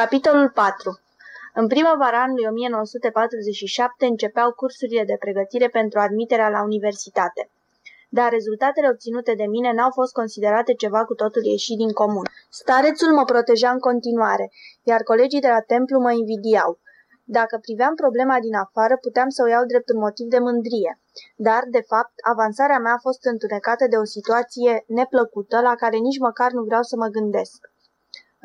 Capitolul 4 În primăvara anului 1947 începeau cursurile de pregătire pentru admiterea la universitate. Dar rezultatele obținute de mine n-au fost considerate ceva cu totul ieșit din comun. Starețul mă proteja în continuare, iar colegii de la templu mă invidiau. Dacă priveam problema din afară, puteam să o iau drept un motiv de mândrie. Dar, de fapt, avansarea mea a fost întunecată de o situație neplăcută la care nici măcar nu vreau să mă gândesc.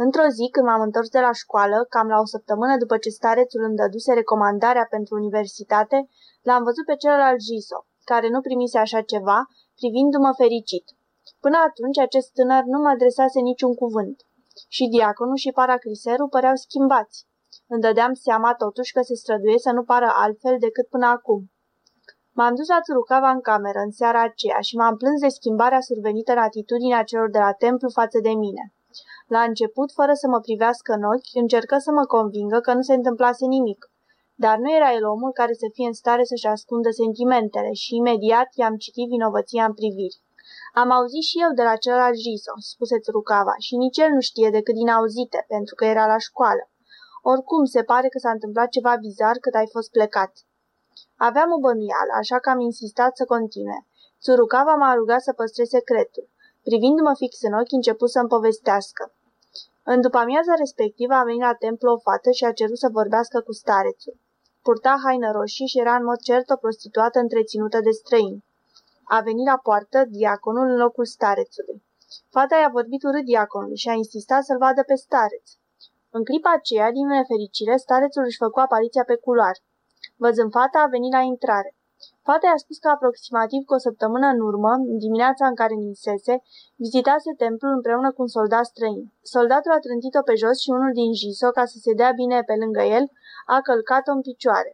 Într-o zi, când m-am întors de la școală, cam la o săptămână după ce starețul îmi dăduse recomandarea pentru universitate, l-am văzut pe celălalt Jiso, care nu primise așa ceva, privindu-mă fericit. Până atunci, acest tânăr nu mă adresase niciun cuvânt. Și diaconul și paracriserul păreau schimbați. Îmi dădeam seama totuși că se străduie să nu pară altfel decât până acum. M-am dus la Țurucava în cameră în seara aceea și m-am plâns de schimbarea survenită în atitudinea celor de la templu față de mine. La început, fără să mă privească în ochi, încercă să mă convingă că nu se întâmplase nimic. Dar nu era el omul care să fie în stare să-și ascundă sentimentele și imediat i-am citit vinovăția în priviri. Am auzit și eu de la celălalt Jiso, spuse Țurucava, și nici el nu știe decât din auzite, pentru că era la școală. Oricum, se pare că s-a întâmplat ceva bizar cât ai fost plecat. Aveam o bănuială, așa că am insistat să continue. Țurucava m-a rugat să păstrez secretul. Privindu-mă fix în ochi, început să-mi povestească. În după amiaza respectivă a venit la templu o fată și a cerut să vorbească cu starețul. Purta haină roșie și era în mod cert o prostituată întreținută de străini. A venit la poartă diaconul în locul starețului. Fata i-a vorbit urât diaconului și a insistat să-l vadă pe stareț. În clipa aceea, din nefericire, starețul își făcu apariția pe culoar. Văzând fata, a venit la intrare. Fata i-a spus că aproximativ cu o săptămână în urmă, în dimineața în care ninsese, vizitase templul împreună cu un soldat străin. Soldatul a trântit-o pe jos și unul din jiso, ca să se dea bine pe lângă el, a călcat-o în picioare.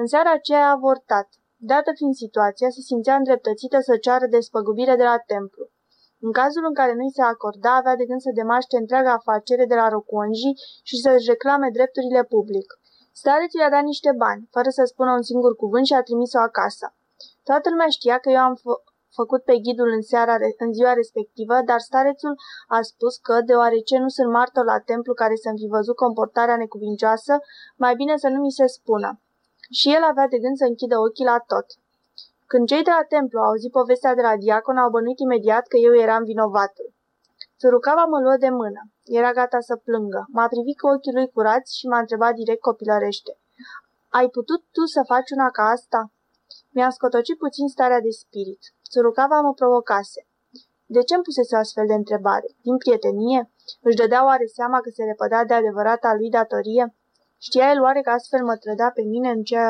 În seara aceea a avortat. Dată fiind situația, se simțea îndreptățită să ceară despăgubire de la templu. În cazul în care nu-i se acorda, avea de gând să demaște întreaga afacere de la Rocuonji și să-și reclame drepturile public. Starețul i-a dat niște bani, fără să spună un singur cuvânt și a trimis-o acasă. Toată lumea știa că eu am fă- făcut pe ghidul în, seara, în ziua respectivă, dar starețul a spus că, deoarece nu sunt martor la templu care să-mi fi văzut comportarea necuvincioasă, mai bine să nu mi se spună. Și el avea de gând să închidă ochii la tot. Când cei de la templu au auzit povestea de la diacon, au bănuit imediat că eu eram vinovatul. Țurucava mă luă de mână. Era gata să plângă. M-a privit cu ochii lui curați și m-a întrebat direct copilărește. Ai putut tu să faci una ca asta? Mi-a scotocit puțin starea de spirit. Țurucava mă provocase. De ce îmi pusese o astfel de întrebare? Din prietenie? Își dădea oare seama că se repădea de adevărata lui datorie? Știa el oare că astfel mă trădea pe mine în ce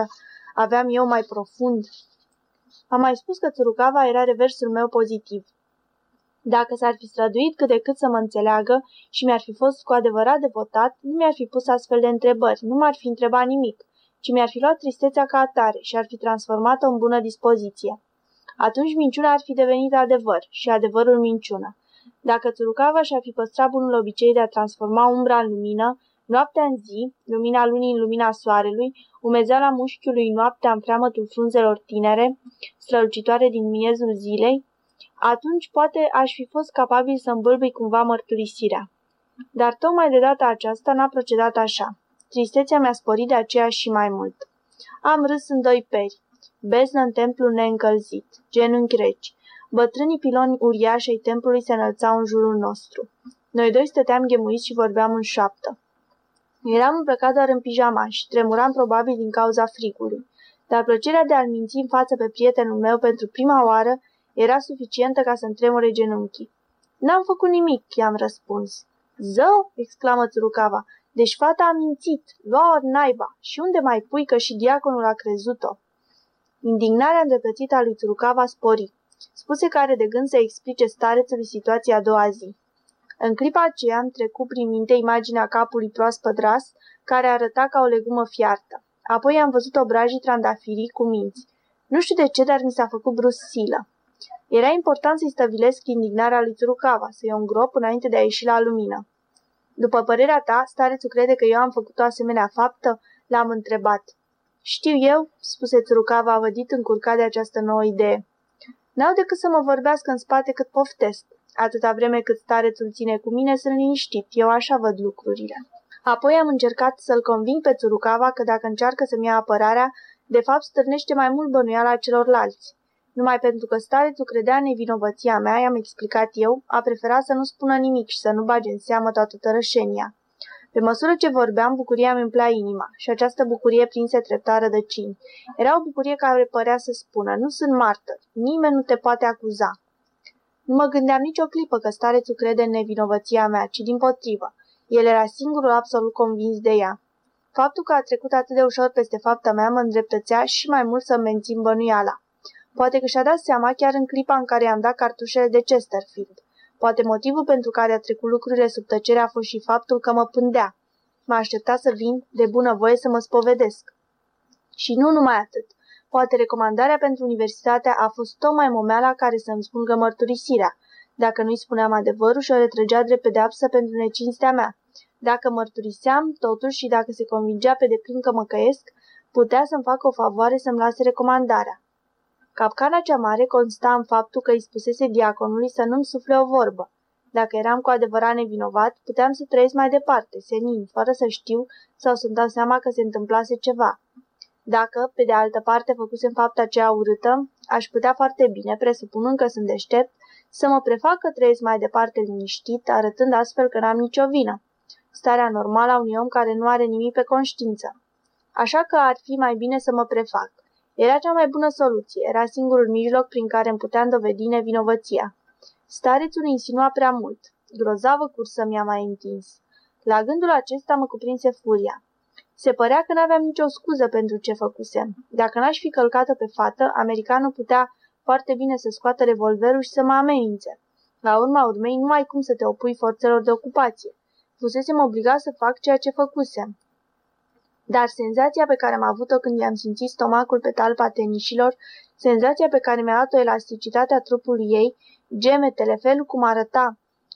aveam eu mai profund? Am mai spus că Țurucava era reversul meu pozitiv. Dacă s-ar fi străduit cât de cât să mă înțeleagă și mi-ar fi fost cu adevărat devotat, nu mi-ar fi pus astfel de întrebări, nu m-ar fi întrebat nimic, ci mi-ar fi luat tristețea ca atare și ar fi transformat-o în bună dispoziție. Atunci minciuna ar fi devenit adevăr și adevărul minciună. Dacă Țurucava și-ar fi păstrat bunul obicei de a transforma umbra în lumină, noaptea în zi, lumina lunii în lumina soarelui, umezeala mușchiului noaptea în freamătul frunzelor tinere, strălucitoare din miezul zilei, atunci poate aș fi fost capabil să îmbâlbui cumva mărturisirea. Dar tocmai de data aceasta n-a procedat așa. Tristețea mi-a sporit de aceea și mai mult. Am râs în doi peri. Beznă în templul neîncălzit, genunchi reci. Bătrânii piloni uriași ai templului se înălțau în jurul nostru. Noi doi stăteam ghemuiți și vorbeam în șaptă. Eram îmbrăcat doar în pijama și tremuram probabil din cauza frigului. Dar plăcerea de a-l minți în față pe prietenul meu pentru prima oară era suficientă ca să-mi tremure genunchii. N-am făcut nimic, i-am răspuns. Zău, exclamă Țurucava, deci fata a mințit, lua naiba, și unde mai pui că și diaconul a crezut-o? Indignarea îndreptățită a lui Țurucava spori. Spuse că are de gând să explice starețului situația a doua zi. În clipa aceea am trecut prin minte imaginea capului proaspăt ras, care arăta ca o legumă fiartă. Apoi am văzut obrajii trandafirii cu minți. Nu știu de ce, dar mi s-a făcut brusc silă. Era important să-i stăvilesc indignarea lui Țurucava, să-i o îngrop înainte de a ieși la lumină. După părerea ta, starețul crede că eu am făcut o asemenea faptă? L-am întrebat. Știu eu, spuse Țurucava, vădit încurcat de această nouă idee. N-au decât să mă vorbească în spate cât poftesc. Atâta vreme cât starețul ține cu mine, sunt liniștit. Eu așa văd lucrurile. Apoi am încercat să-l conving pe Țurucava că dacă încearcă să-mi ia apărarea, de fapt stârnește mai mult bănuiala celorlalți. Numai pentru că starețul credea în nevinovăția mea, i-am explicat eu, a preferat să nu spună nimic și să nu bage în seamă toată tărășenia. Pe măsură ce vorbeam, bucuria mi umplea inima și această bucurie prinse treptat rădăcini. Era o bucurie care părea să spună, nu sunt martor, nimeni nu te poate acuza. Nu mă gândeam nicio clipă că starețul crede în nevinovăția mea, ci din potrivă. El era singurul absolut convins de ea. Faptul că a trecut atât de ușor peste fapta mea mă îndreptățea și mai mult să mențin bănuiala. Poate că și-a dat seama chiar în clipa în care i-am dat cartușele de Chesterfield. Poate motivul pentru care a trecut lucrurile sub tăcere a fost și faptul că mă pândea. Mă aștepta să vin de bună voie să mă spovedesc. Și nu numai atât. Poate recomandarea pentru universitatea a fost tocmai momeala care să-mi spungă mărturisirea. Dacă nu-i spuneam adevărul și o retrăgea drept pedeapsă pentru necinstea mea. Dacă mărturiseam, totuși, și dacă se convingea pe deplin că mă căiesc, putea să-mi facă o favoare să-mi lase recomandarea. Capcana cea mare consta în faptul că îi spusese diaconului să nu-mi sufle o vorbă. Dacă eram cu adevărat nevinovat, puteam să trăiesc mai departe, senin, fără să știu sau să-mi dau seama că se întâmplase ceva. Dacă, pe de altă parte, făcusem fapta aceea urâtă, aș putea foarte bine, presupunând că sunt deștept, să mă prefac că trăiesc mai departe liniștit, arătând astfel că n-am nicio vină. Starea normală a unui om care nu are nimic pe conștiință. Așa că ar fi mai bine să mă prefac. Era cea mai bună soluție, era singurul mijloc prin care îmi puteam dovedi nevinovăția. Starețul insinua prea mult. Grozavă cursă mi-a mai întins. La gândul acesta mă cuprinse furia. Se părea că n-aveam nicio scuză pentru ce făcusem. Dacă n-aș fi călcată pe fată, americanul putea foarte bine să scoată revolverul și să mă amenințe. La urma urmei, nu ai cum să te opui forțelor de ocupație. Fusesem obligat să fac ceea ce făcusem. Dar senzația pe care am avut-o când i-am simțit stomacul pe talpa tenișilor, senzația pe care mi-a dat-o elasticitatea trupului ei, gemetele, felul cum arăta,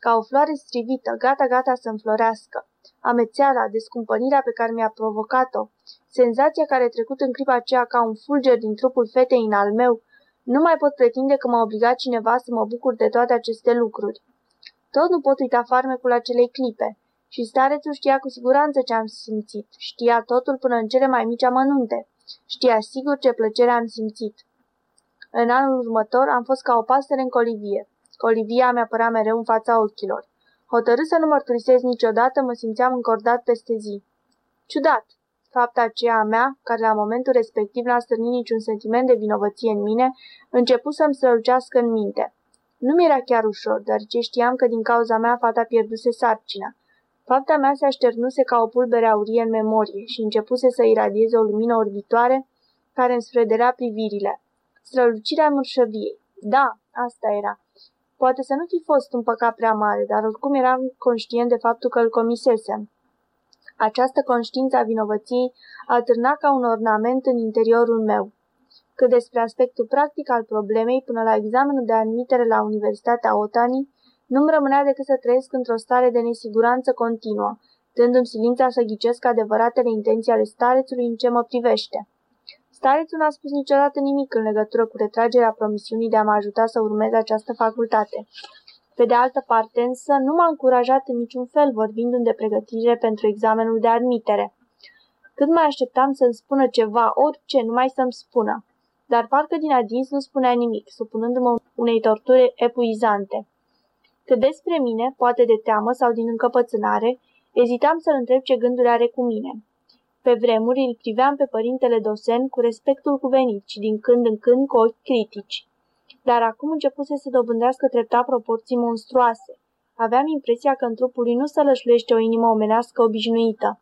ca o floare strivită, gata-gata să înflorească, amețeala, descumpănirea pe care mi-a provocat-o, senzația care a trecut în clipa aceea ca un fulger din trupul fetei în al meu, nu mai pot pretinde că m-a obligat cineva să mă bucur de toate aceste lucruri. Tot nu pot uita farmecul acelei clipe. Și starețul știa cu siguranță ce am simțit. Știa totul până în cele mai mici amănunte. Știa sigur ce plăcere am simțit. În anul următor am fost ca o pasăre în colivie. Colivia mi-a părea mereu în fața ochilor. Hotărât să nu mărturisesc niciodată, mă simțeam încordat peste zi. Ciudat! Fapta aceea a mea, care la momentul respectiv n-a stârnit niciun sentiment de vinovăție în mine, început să-mi strălucească în minte. Nu mi era chiar ușor, deoarece știam că din cauza mea fata pierduse sarcina. Fapta mea se așternuse ca o pulbere aurie în memorie și începuse să iradieze o lumină orbitoare care îmi sfrederea privirile. Strălucirea mărșăviei. Da, asta era. Poate să nu fi fost un păcat prea mare, dar oricum eram conștient de faptul că îl comisesem. Această conștiință a vinovăției atârna ca un ornament în interiorul meu. Cât despre aspectul practic al problemei, până la examenul de admitere la Universitatea Otani, nu-mi rămânea decât să trăiesc într-o stare de nesiguranță continuă, dându-mi silința să ghicesc adevăratele intenții ale starețului în ce mă privește. Starețul n-a spus niciodată nimic în legătură cu retragerea promisiunii de a mă ajuta să urmez această facultate. Pe de altă parte, însă, nu m-a încurajat în niciun fel vorbind de pregătire pentru examenul de admitere. Cât mai așteptam să-mi spună ceva, orice, numai să-mi spună. Dar parcă din adins nu spunea nimic, supunându-mă unei torturi epuizante. Cât despre mine, poate de teamă sau din încăpățânare, ezitam să-l întreb ce gânduri are cu mine. Pe vremuri îl priveam pe părintele Dosen cu respectul cuvenit și din când în când cu ochi critici. Dar acum începuse să dobândească treptat proporții monstruoase. Aveam impresia că în trupul lui nu se lășluiește o inimă omenească obișnuită.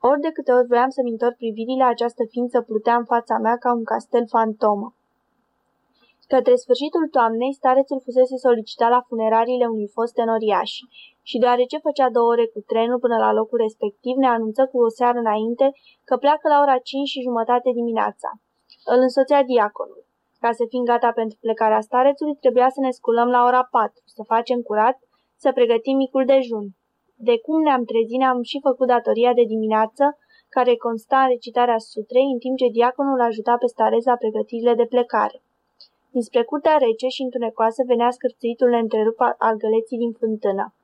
Ori de câte ori vreau să-mi întorc privirile, această ființă plutea în fața mea ca un castel fantomă. Către sfârșitul toamnei, starețul fusese solicitat la funerariile unui fost tenoriaș și deoarece făcea două ore cu trenul până la locul respectiv, ne anunță cu o seară înainte că pleacă la ora 5 și jumătate dimineața. Îl însoțea diaconul. Ca să fim gata pentru plecarea starețului, trebuia să ne sculăm la ora 4, să facem curat, să pregătim micul dejun. De cum ne-am trezit, ne-am și făcut datoria de dimineață, care consta în recitarea sutrei, în timp ce diaconul ajuta pe stareț la pregătirile de plecare. Dinspre curtea rece și întunecoasă venea scârțâitul neîntrerup al găleții din fântână.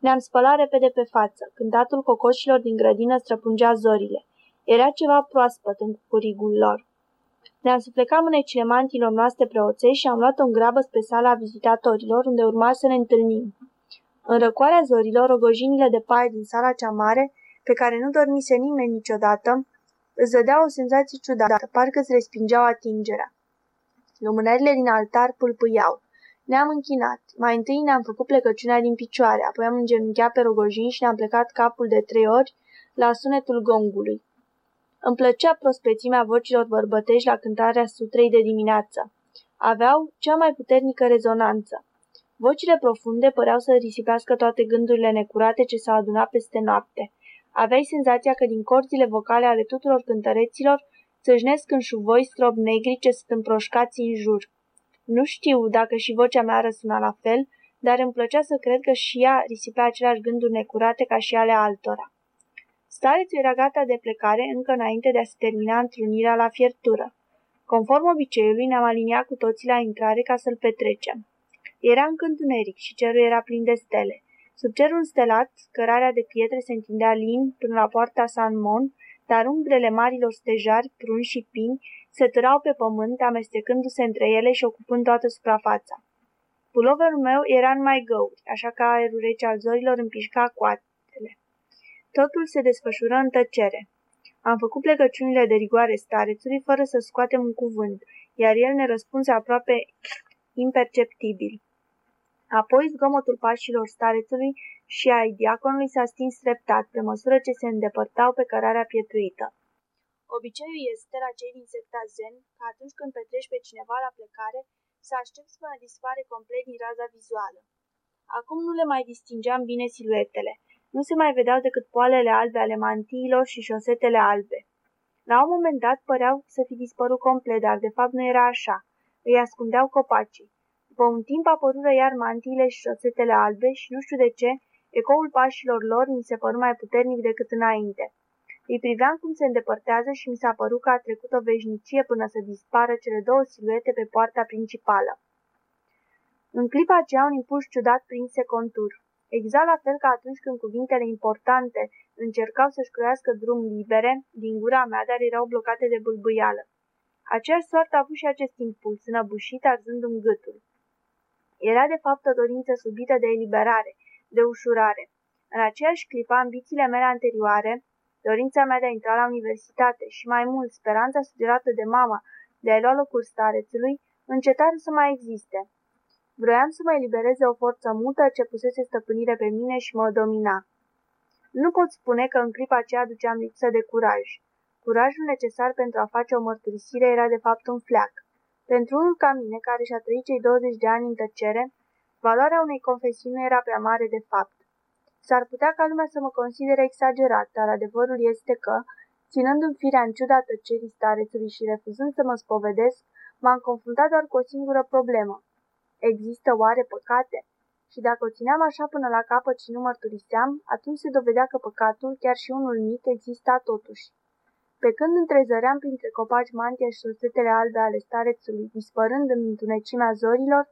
Ne-am spălat repede pe față. Cântatul cocoșilor din grădină străpungea zorile. Era ceva proaspăt în curigul lor. Ne-am suflecat mânecile mantilor noastre preoțești și am luat o grabă spre sala vizitatorilor, unde urma să ne întâlnim. În răcoarea zorilor, rogojinile de paie din sala cea mare, pe care nu dormise nimeni niciodată, îți dădea o senzație ciudată, parcă îți respingeau atingerea. Lumânările din altar pulpâiau. Ne-am închinat. Mai întâi ne-am făcut plecăciunea din picioare, apoi am îngenunchiat pe rogojin și ne-am plecat capul de trei ori la sunetul gongului. Îmi plăcea prospețimea vocilor bărbătești la cântarea sutrei de dimineață. Aveau cea mai puternică rezonanță. Vocile profunde păreau să risipească toate gândurile necurate ce s-au adunat peste noapte. Aveai senzația că din corțile vocale ale tuturor cântăreților țâșnesc în șuvoi scrob negri ce sunt împroșcați în jur. Nu știu dacă și vocea mea răsuna la fel, dar îmi plăcea să cred că și ea risipea aceleași gânduri necurate ca și ale altora. Starețul era gata de plecare încă înainte de a se termina întrunirea la fiertură. Conform obiceiului, ne-am aliniat cu toții la intrare ca să-l petrecem. Era încă întuneric și cerul era plin de stele. Sub cerul stelat, cărarea de pietre se întindea lin până la poarta San Mon, dar umbrele marilor stejari, pruni și pini se târau pe pământ, amestecându-se între ele și ocupând toată suprafața. Puloverul meu era în mai găuri, așa că aerul rece al zorilor împișca coatele. Totul se desfășură în tăcere. Am făcut plecăciunile de rigoare starețului fără să scoatem un cuvânt, iar el ne răspunse aproape imperceptibil. Apoi zgomotul pașilor starețului și ai diaconului s-a stins treptat, pe măsură ce se îndepărtau pe cărarea pietruită. Obiceiul este la cei din secta zen că atunci când petreci pe cineva la plecare, să aștepți până dispare complet din raza vizuală. Acum nu le mai distingeam bine siluetele. Nu se mai vedeau decât poalele albe ale mantiilor și șosetele albe. La un moment dat păreau să fi dispărut complet, dar de fapt nu era așa. Îi ascundeau copacii. După un timp apărură iar mantiile și șosetele albe și nu știu de ce, ecoul pașilor lor mi se păru mai puternic decât înainte. Îi priveam cum se îndepărtează și mi s-a părut că a trecut o veșnicie până să dispară cele două siluete pe poarta principală. În clipa aceea un impuls ciudat prinse contur. Exact la fel ca atunci când cuvintele importante încercau să-și croiască drum libere din gura mea, dar erau blocate de bâlbâială. Aceeași soartă a avut și acest impuls, înăbușit, arzându-mi gâtul. Era de fapt o dorință subită de eliberare, de ușurare. În aceeași clipă, ambițiile mele anterioare, dorința mea de a intra la universitate și mai mult speranța sugerată de mama de a lua locul starețului, încetară să mai existe. Vroiam să mă eliberez de o forță mută ce pusese stăpânire pe mine și mă domina. Nu pot spune că în clipa aceea duceam lipsă de curaj. Curajul necesar pentru a face o mărturisire era de fapt un fleac. Pentru unul ca mine, care și-a trăit cei 20 de ani în tăcere, valoarea unei confesiuni nu era prea mare de fapt. S-ar putea ca lumea să mă considere exagerat, dar adevărul este că, ținând în firea în ciuda tăcerii starețului și refuzând să mă spovedesc, m-am confruntat doar cu o singură problemă. Există oare păcate? Și dacă o țineam așa până la capăt și nu mărturiseam, atunci se dovedea că păcatul, chiar și unul mic, exista totuși. Pe când întrezăream printre copaci mantia și sosetele albe ale starețului, dispărând în întunecimea zorilor,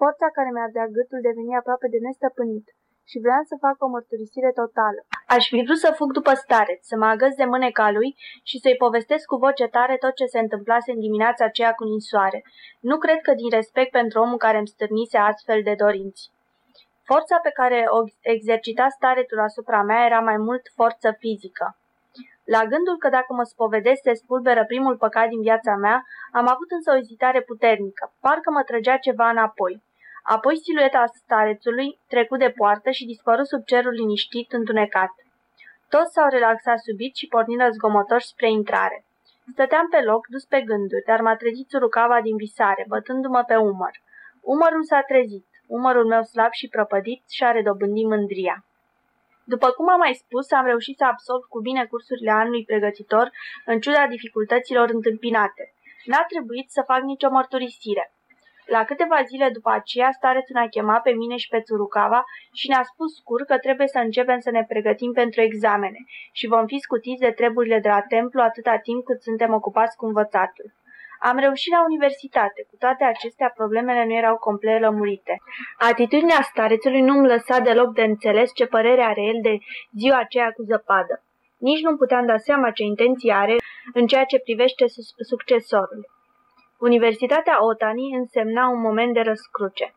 forța care mi-ardea gâtul deveni aproape de nestăpânit și vreau să fac o mărturisire totală. Aș fi vrut să fug după stareț, să mă agăs de mâneca lui și să-i povestesc cu voce tare tot ce se întâmplase în dimineața aceea cu ninsoare. Nu cred că din respect pentru omul care îmi stârnise astfel de dorinți. Forța pe care o exercita staretul asupra mea era mai mult forță fizică. La gândul că dacă mă spovedesc se spulberă primul păcat din viața mea, am avut însă o ezitare puternică. Parcă mă trăgea ceva înapoi. Apoi silueta starețului trecu de poartă și dispăru sub cerul liniștit, întunecat. Toți s-au relaxat subit și porniră zgomotoși spre intrare. Stăteam pe loc, dus pe gânduri, dar m-a trezit surucava din visare, bătându-mă pe umăr. Umărul s-a trezit, umărul meu slab și prăpădit și-a redobândit mândria. După cum am mai spus, am reușit să absolv cu bine cursurile anului pregătitor, în ciuda dificultăților întâmpinate. N-a trebuit să fac nicio mărturisire. La câteva zile după aceea, starețul ne-a chemat pe mine și pe Țurucava și ne-a spus scur că trebuie să începem să ne pregătim pentru examene și vom fi scutiți de treburile de la templu atâta timp cât suntem ocupați cu învățatul. Am reușit la universitate. Cu toate acestea, problemele nu erau complet lămurite. Atitudinea starețului nu îmi lăsa deloc de înțeles ce părere are el de ziua aceea cu zăpadă. Nici nu puteam da seama ce intenții are în ceea ce privește succesorul. Universitatea Otani însemna un moment de răscruce.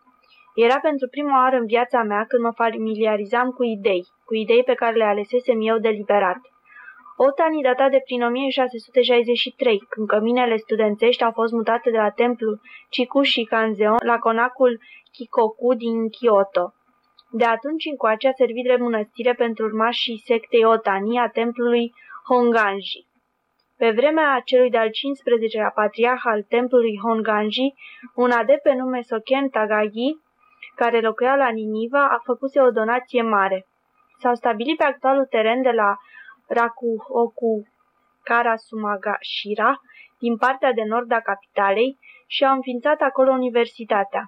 Era pentru prima oară în viața mea când mă familiarizam cu idei, cu idei pe care le alesesem eu deliberat. Otani data de prin 1663, când căminele studențești au fost mutate de la templul Chikushi Kanzeon la conacul Kikoku din Kyoto. De atunci încoace a servit de mănăstire pentru urmașii sectei Otani a templului Honganji. Pe vremea celui de-al 15-lea patriarh al templului Honganji, un adept pe nume Soken Tagagi, care locuia la Niniva, a făcut o donație mare. S-au stabilit pe actualul teren de la Rakuhoku Karasumagashira, din partea de nord a capitalei, și au înființat acolo universitatea.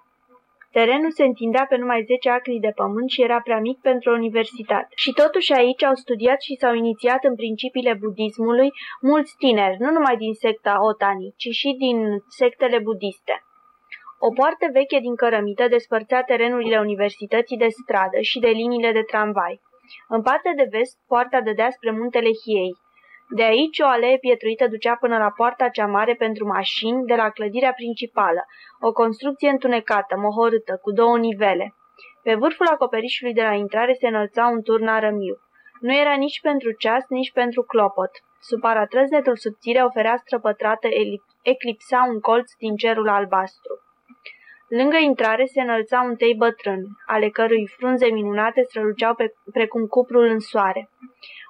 Terenul se întindea pe numai 10 acri de pământ și era prea mic pentru o universitate. Și totuși aici au studiat și s-au inițiat în principiile budismului mulți tineri, nu numai din secta Otani, ci și din sectele budiste. O poartă veche din cărămită despărțea terenurile universității de stradă și de liniile de tramvai. În partea de vest, poarta dădea spre muntele Hiei. De aici o alee pietruită ducea până la poarta cea mare pentru mașini de la clădirea principală, o construcție întunecată, mohorâtă, cu două nivele. Pe vârful acoperișului de la intrare se înălța un turn arămiu. Nu era nici pentru ceas, nici pentru clopot. Sub paratrăznetul subțire o fereastră pătrată eclipsa un colț din cerul albastru. Lângă intrare se înălța un tei bătrân, ale cărui frunze minunate străluceau pe, precum cuprul în soare.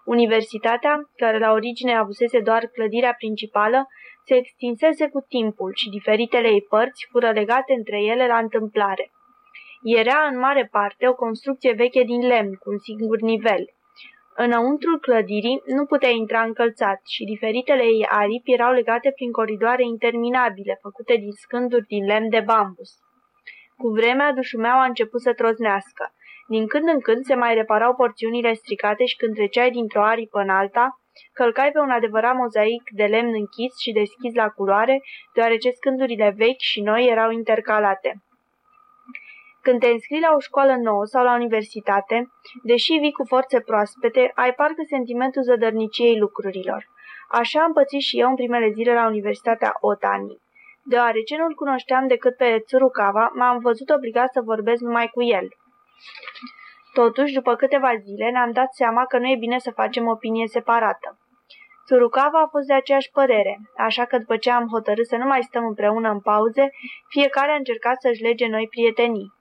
Universitatea, care la origine avusese doar clădirea principală, se extinsese cu timpul și diferitele ei părți fură legate între ele la întâmplare. Era în mare parte o construcție veche din lemn, cu un singur nivel. Înăuntrul clădirii nu putea intra încălțat și diferitele ei aripi erau legate prin coridoare interminabile, făcute din scânduri din lemn de bambus. Cu vremea, dușumeaua a început să troznească. Din când în când se mai reparau porțiunile stricate și când treceai dintr-o aripă în alta, călcai pe un adevărat mozaic de lemn închis și deschis la culoare, deoarece scândurile vechi și noi erau intercalate. Când te înscrii la o școală nouă sau la universitate, deși vii cu forțe proaspete, ai parcă sentimentul zădărniciei lucrurilor. Așa am pățit și eu în primele zile la Universitatea Otani. Deoarece nu-l cunoșteam decât pe Tsurukawa, m-am văzut obligat să vorbesc numai cu el. Totuși, după câteva zile, ne-am dat seama că nu e bine să facem opinie separată. Tsurukawa a fost de aceeași părere, așa că după ce am hotărât să nu mai stăm împreună în pauze, fiecare a încercat să-și lege noi prietenii.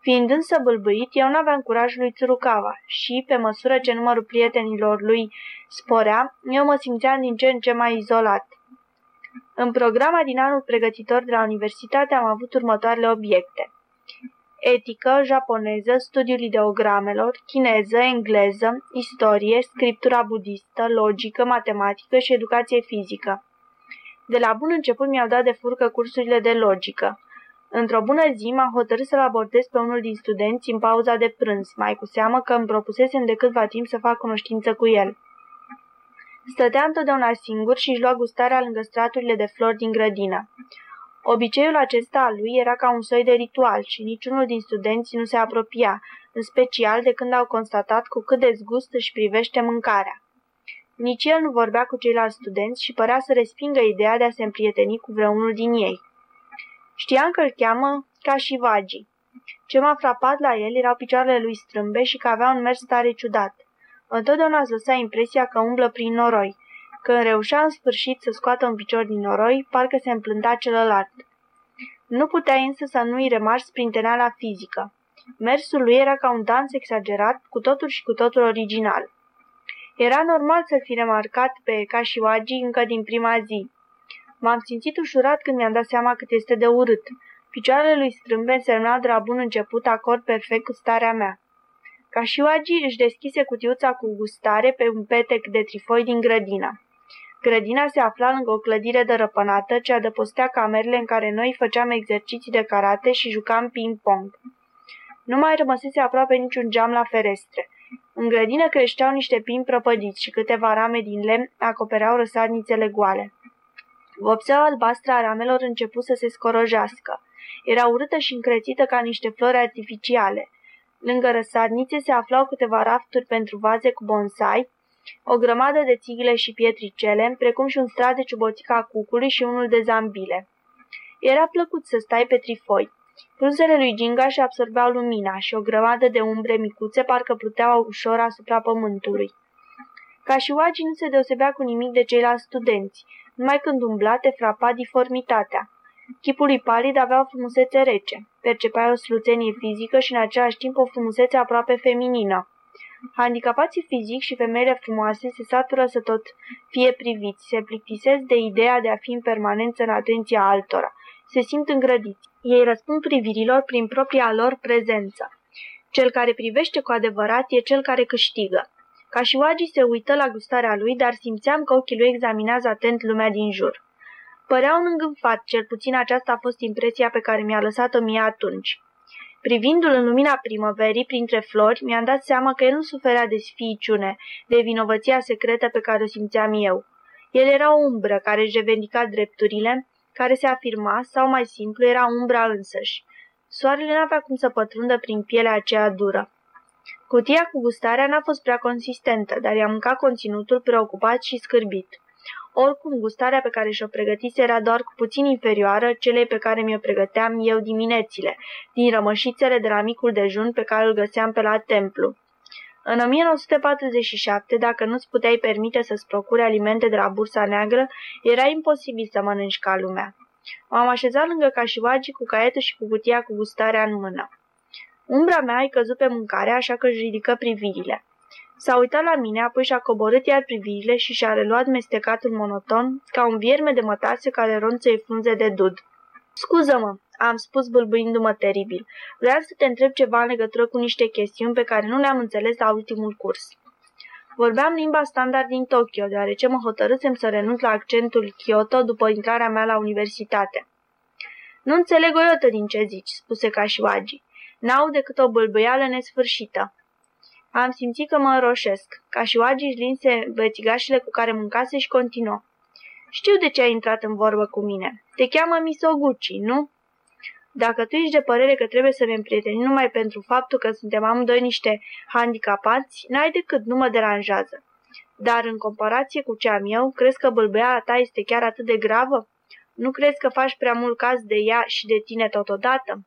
Fiind însă bâlbâit, eu n-aveam curajul lui Tsurukawa și, pe măsură ce numărul prietenilor lui sporea, eu mă simțeam din ce în ce mai izolat. În programa din anul pregătitor de la universitate am avut următoarele obiecte. Etică, japoneză, studiul ideogramelor, chineză, engleză, istorie, scriptura budistă, logică, matematică și educație fizică. De la bun început mi-au dat de furcă cursurile de logică. Într-o bună zi m-am hotărât să-l abordez pe unul din studenți în pauza de prânz, mai cu seamă că îmi propusesem de câtva timp să fac cunoștință cu el. Stătea întotdeauna singur și își lua gustarea lângă straturile de flori din grădină. Obiceiul acesta al lui era ca un soi de ritual și niciunul din studenți nu se apropia, în special de când au constatat cu cât de zgust își privește mâncarea. Nici el nu vorbea cu ceilalți studenți și părea să respingă ideea de a se împrieteni cu vreunul din ei. Știam că îl cheamă ca și Vagi. Ce m-a frapat la el erau picioarele lui strâmbe și că avea un mers tare ciudat. Întotdeauna îți lăsa impresia că umblă prin noroi. Când reușea în sfârșit să scoată un picior din noroi, parcă se împlânta celălalt. Nu putea însă să nu-i remarci sprinteneala fizică. Mersul lui era ca un dans exagerat, cu totul și cu totul original. Era normal să fi remarcat pe Kashiwagi încă din prima zi. M-am simțit ușurat când mi-am dat seama cât este de urât. Picioarele lui strâmbe însemnau de la bun început acord perfect cu starea mea. Cașioagi își deschise cutiuța cu gustare pe un petec de trifoi din grădina. Grădina se afla lângă o clădire dărăpânată ce adăpostea camerele în care noi făceam exerciții de karate și jucam ping-pong. Nu mai rămăsese aproape niciun geam la ferestre. În grădină creșteau niște pini prăpădiți și câteva rame din lemn acopereau răsadnițele goale. Vopseaua albastră a ramelor început să se scorojească. Era urâtă și încrețită ca niște flori artificiale. Lângă răsadnițe se aflau câteva rafturi pentru vaze cu bonsai, o grămadă de țigle și pietricele, precum și un strat de ciuboțica cucului și unul de zambile. Era plăcut să stai pe trifoi. Frunzele lui Ginga și absorbeau lumina și o grămadă de umbre micuțe parcă pluteau ușor asupra pământului. Ca și Wagi nu se deosebea cu nimic de ceilalți studenți, numai când umbla te frapa diformitatea. Chipul lui palid avea o frumusețe rece, percepai o sluțenie fizică și în același timp o frumusețe aproape feminină. Handicapații fizic și femeile frumoase se satură să tot fie priviți, se plictisesc de ideea de a fi în permanență în atenția altora, se simt îngrădiți. Ei răspund privirilor prin propria lor prezență. Cel care privește cu adevărat e cel care câștigă. Ca și Wagi se uită la gustarea lui, dar simțeam că ochii lui examinează atent lumea din jur. Părea un îngânfat, cel puțin aceasta a fost impresia pe care mi-a lăsat-o mie atunci. Privindu-l în lumina primăverii printre flori, mi-am dat seama că el nu suferea de sfiiciune, de vinovăția secretă pe care o simțeam eu. El era o umbră care își revendica drepturile, care se afirma, sau mai simplu, era umbra însăși. Soarele n-avea cum să pătrundă prin pielea aceea dură. Cutia cu gustarea n-a fost prea consistentă, dar i-a mâncat conținutul preocupat și scârbit. Oricum, gustarea pe care și-o pregătise era doar cu puțin inferioară celei pe care mi-o pregăteam eu diminețile, din rămășițele de la micul dejun pe care îl găseam pe la templu. În 1947, dacă nu-ți puteai permite să-ți procure alimente de la bursa neagră, era imposibil să mănânci ca lumea. M-am așezat lângă cașivagii cu caietul și cu cutia cu gustarea în mână. Umbra mea ai căzut pe mâncare, așa că își ridică privirile. S-a uitat la mine, apoi și-a coborât iar privirile și și-a reluat mestecatul monoton, ca un vierme de mătase care ronță frunze de dud. Scuză-mă, am spus bâlbâindu-mă teribil. Vreau să te întreb ceva în legătură cu niște chestiuni pe care nu le-am înțeles la ultimul curs. Vorbeam limba standard din Tokyo, deoarece mă hotărâsem să renunț la accentul Kyoto după intrarea mea la universitate. Nu înțeleg o iotă din ce zici, spuse Kashiwagi. N-au decât o bâlbâială nesfârșită. Am simțit că mă înroșesc. Ca și Oagi își linse bățigașele cu care mâncase și continuă. Știu de ce ai intrat în vorbă cu mine. Te cheamă Misoguchi, nu? Dacă tu ești de părere că trebuie să ne împrietenim numai pentru faptul că suntem amândoi niște handicapați, n-ai decât, nu mă deranjează. Dar în comparație cu ce am eu, crezi că bâlbăia ta este chiar atât de gravă? Nu crezi că faci prea mult caz de ea și de tine totodată?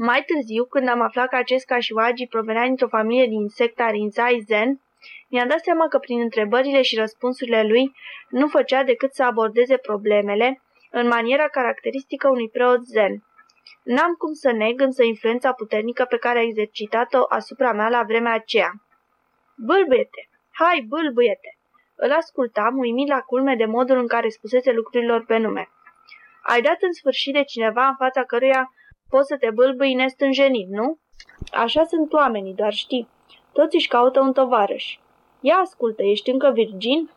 Mai târziu, când am aflat că acest Kashiwagi provenea dintr-o familie din secta Rinzai Zen, mi-am dat seama că prin întrebările și răspunsurile lui nu făcea decât să abordeze problemele în maniera caracteristică unui preot zen. N-am cum să neg însă influența puternică pe care a exercitat-o asupra mea la vremea aceea. Bâlbâiete! Hai, bâlbâiete! Îl ascultam, uimit la culme de modul în care spusese lucrurilor pe nume. Ai dat în sfârșit de cineva în fața căruia Poți să te bâlbâi nestânjenit, nu? Așa sunt oamenii, doar știi. Toți își caută un tovarăș. Ia ascultă, ești încă virgin?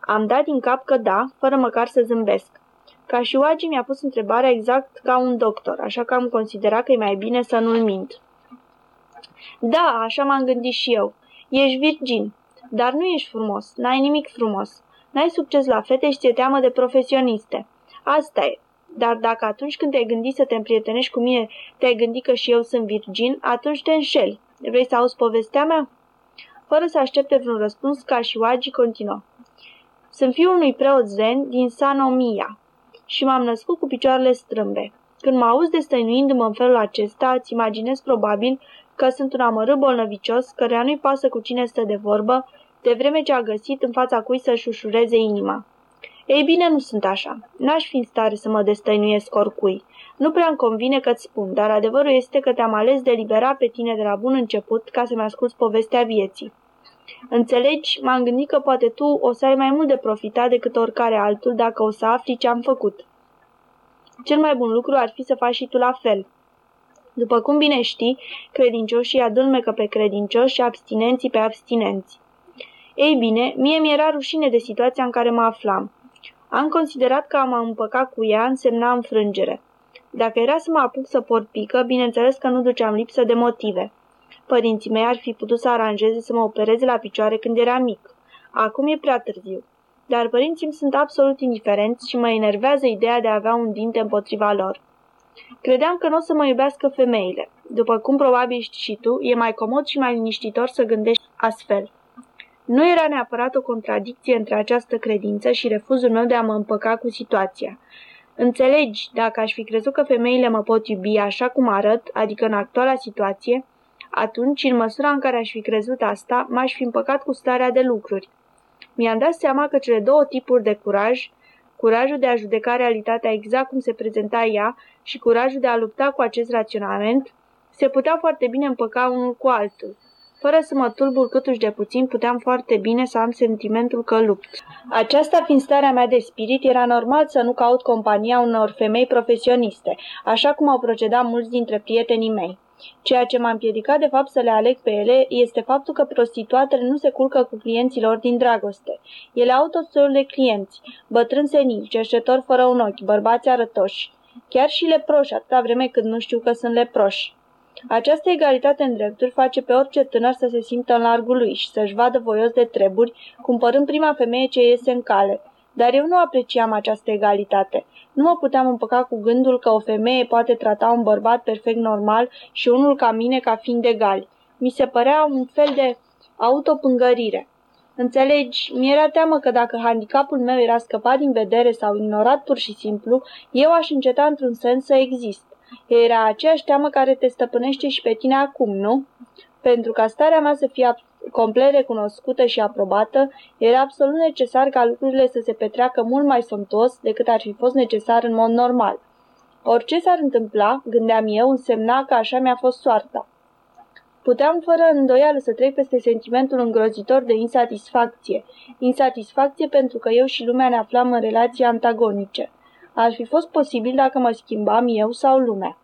Am dat din cap că da, fără măcar să zâmbesc. Ca și Oagi mi-a pus întrebarea exact ca un doctor, așa că am considerat că e mai bine să nu-l mint. Da, așa m-am gândit și eu. Ești virgin, dar nu ești frumos, n-ai nimic frumos. N-ai succes la fete și ți-e teamă de profesioniste. Asta e. Dar dacă atunci când te-ai gândit să te împrietenești cu mine, te-ai gândit că și eu sunt virgin, atunci te înșeli. Vrei să auzi povestea mea? Fără să aștepte vreun răspuns, ca și Wagi continuă. Sunt fiul unui preot zen din Sanomia și m-am născut cu picioarele strâmbe. Când mă auzi destăinuindu-mă în felul acesta, îți imaginezi probabil că sunt un amărât bolnăvicios, căreia nu-i pasă cu cine stă de vorbă, de vreme ce a găsit în fața cui să-și ușureze inima. Ei bine, nu sunt așa. N-aș fi în stare să mă destăinuiesc oricui. Nu prea îmi convine că-ți spun, dar adevărul este că te-am ales deliberat pe tine de la bun început ca să-mi asculți povestea vieții. Înțelegi, m-am gândit că poate tu o să ai mai mult de profitat decât oricare altul dacă o să afli ce am făcut. Cel mai bun lucru ar fi să faci și tu la fel. După cum bine știi, credincioșii adulmecă pe credincioși și abstinenții pe abstinenți. Ei bine, mie mi-era rușine de situația în care mă aflam. Am considerat că a mă împăca cu ea însemna înfrângere. Dacă era să mă apuc să port pică, bineînțeles că nu duceam lipsă de motive. Părinții mei ar fi putut să aranjeze să mă opereze la picioare când era mic. Acum e prea târziu. dar părinții îmi sunt absolut indiferenți și mă enervează ideea de a avea un dinte împotriva lor. Credeam că nu o să mă iubească femeile. După cum probabil știi și tu, e mai comod și mai liniștitor să gândești astfel. Nu era neapărat o contradicție între această credință și refuzul meu de a mă împăca cu situația. Înțelegi, dacă aș fi crezut că femeile mă pot iubi așa cum arăt, adică în actuala situație, atunci, în măsura în care aș fi crezut asta, m-aș fi împăcat cu starea de lucruri. Mi-am dat seama că cele două tipuri de curaj, curajul de a judeca realitatea exact cum se prezenta ea și curajul de a lupta cu acest raționament, se putea foarte bine împăca unul cu altul. Fără să mă tulbur câtuși de puțin, puteam foarte bine să am sentimentul că lupt. Aceasta fiind starea mea de spirit, era normal să nu caut compania unor femei profesioniste, așa cum au procedat mulți dintre prietenii mei. Ceea ce m-a împiedicat de fapt să le aleg pe ele este faptul că prostituatele nu se culcă cu clienții lor din dragoste. Ele au tot felul de clienți, bătrâni senili, cerșetori fără un ochi, bărbați arătoși, chiar și leproși, atâta vreme cât nu știu că sunt leproși. Această egalitate în drepturi face pe orice tânăr să se simtă în largul lui și să-și vadă voios de treburi, cumpărând prima femeie ce iese în cale. Dar eu nu apreciam această egalitate. Nu mă puteam împăca cu gândul că o femeie poate trata un bărbat perfect normal și unul ca mine ca fiind egali. Mi se părea un fel de autopângărire. Înțelegi, mi-era teamă că dacă handicapul meu era scăpat din vedere sau ignorat pur și simplu, eu aș înceta într-un sens să exist. Era aceeași teamă care te stăpânește și pe tine acum, nu? Pentru ca starea mea să fie complet recunoscută și aprobată, era absolut necesar ca lucrurile să se petreacă mult mai somtos decât ar fi fost necesar în mod normal. Orice s-ar întâmpla, gândeam eu, însemna că așa mi-a fost soarta. Puteam fără îndoială să trec peste sentimentul îngrozitor de insatisfacție. Insatisfacție pentru că eu și lumea ne aflam în relații antagonice. Ar fi fost posibil dacă mă schimbam eu sau lumea.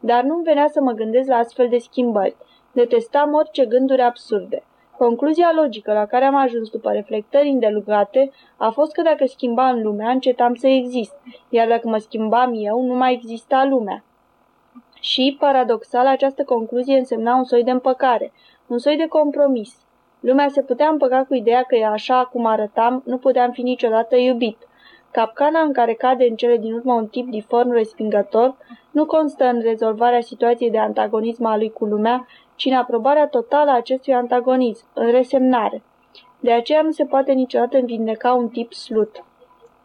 Dar nu-mi venea să mă gândesc la astfel de schimbări. Detestam orice gânduri absurde. Concluzia logică la care am ajuns după reflectări îndelugate a fost că dacă schimbam lumea, încetam să exist, iar dacă mă schimbam eu, nu mai exista lumea. Și, paradoxal, această concluzie însemna un soi de împăcare, un soi de compromis. Lumea se putea împăca cu ideea că, așa cum arătam, nu puteam fi niciodată iubit. Capcana în care cade în cele din urmă un tip diform respingător nu constă în rezolvarea situației de antagonism a lui cu lumea, ci în aprobarea totală a acestui antagonism, în resemnare. De aceea nu se poate niciodată învindeca un tip slut.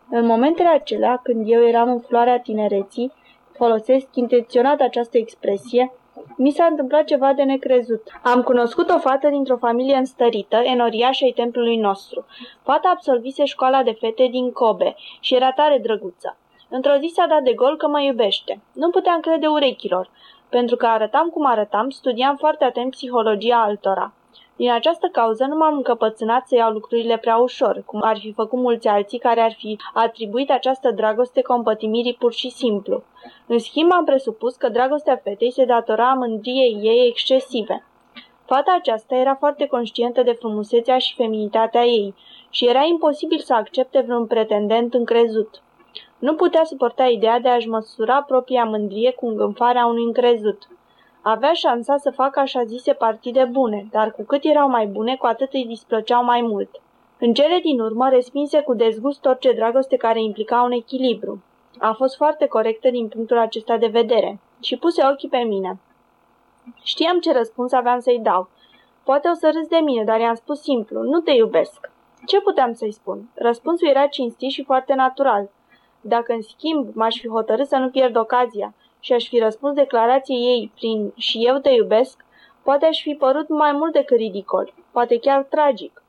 În momentele acelea, când eu eram în floarea tinereții, folosesc intenționat această expresie, mi s-a întâmplat ceva de necrezut. Am cunoscut o fată dintr-o familie înstărită, enoriașă ai templului nostru. Fata absolvise școala de fete din Kobe și era tare drăguță. Într-o zi s-a dat de gol că mă iubește. Nu puteam crede urechilor. Pentru că arătam cum arătam, studiam foarte atent psihologia altora. Din această cauză nu m-am încăpățânat să iau lucrurile prea ușor, cum ar fi făcut mulți alții care ar fi atribuit această dragoste compătimirii pur și simplu. În schimb, am presupus că dragostea fetei se datora mândriei ei excesive. Fata aceasta era foarte conștientă de frumusețea și feminitatea ei și era imposibil să accepte vreun pretendent încrezut. Nu putea suporta ideea de a-și măsura propria mândrie cu îngânfarea unui încrezut. Avea șansa să facă așa zise partide bune, dar cu cât erau mai bune, cu atât îi displăceau mai mult. În cele din urmă, respinse cu dezgust orice dragoste care implica un echilibru. A fost foarte corectă din punctul acesta de vedere și puse ochii pe mine. Știam ce răspuns aveam să-i dau. Poate o să râs de mine, dar i-am spus simplu, nu te iubesc. Ce puteam să-i spun? Răspunsul era cinstit și foarte natural. Dacă, în schimb, m-aș fi hotărât să nu pierd ocazia și aș fi răspuns declarației ei prin și eu te iubesc, poate aș fi părut mai mult decât ridicol, poate chiar tragic.